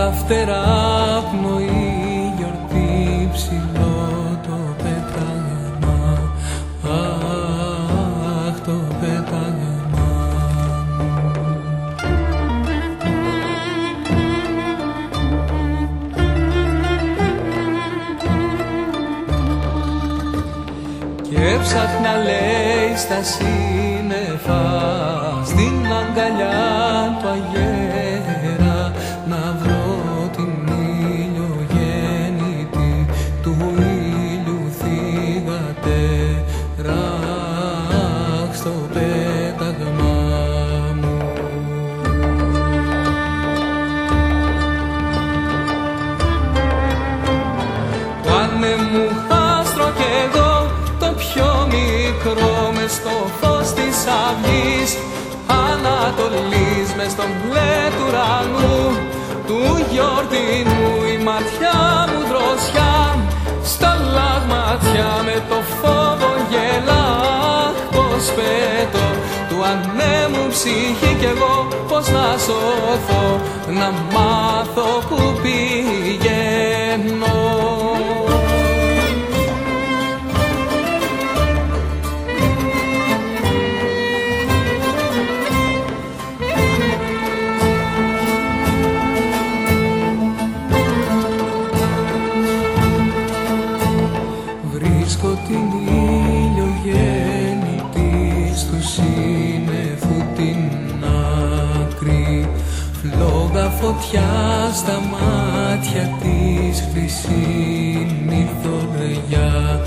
φτερά πνοή γιορτή ψηλό το πέταγμα. Αχ το πέταγμα. Και ψάχνα λέει στα σύννεφα στο πέταγμα μου. Πάνε μου άστρο κι εγώ το πιο μικρό μες στο φως της αυγής Ανατολής μες στον μπλε του ουρανού του γιορτινού η ματιά μου δροσιά στα λαγματιά με το φόβο ψυχή κι εγώ πως να σώθω να μάθω που πηγαίνω. Βρίσκω την ηλιογέννητη του σύννεφου την άκρη. Φλόγα φωτιά στα μάτια της χρυσή θωριά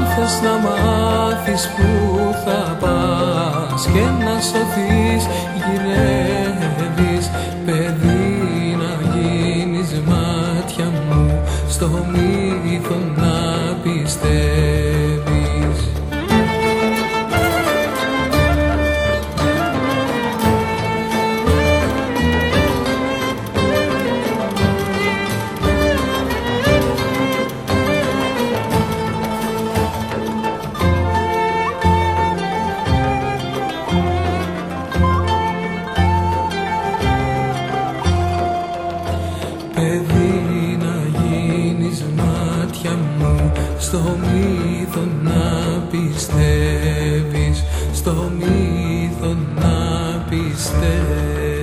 Αν θες να μάθεις που θα πας και να σωθείς γυρεύεις παιδί να γίνεις μάτια μου στο μύθο να πιστεύεις μάτια μου Στο μύθο να πιστεύεις Στο μύθο να πιστεύεις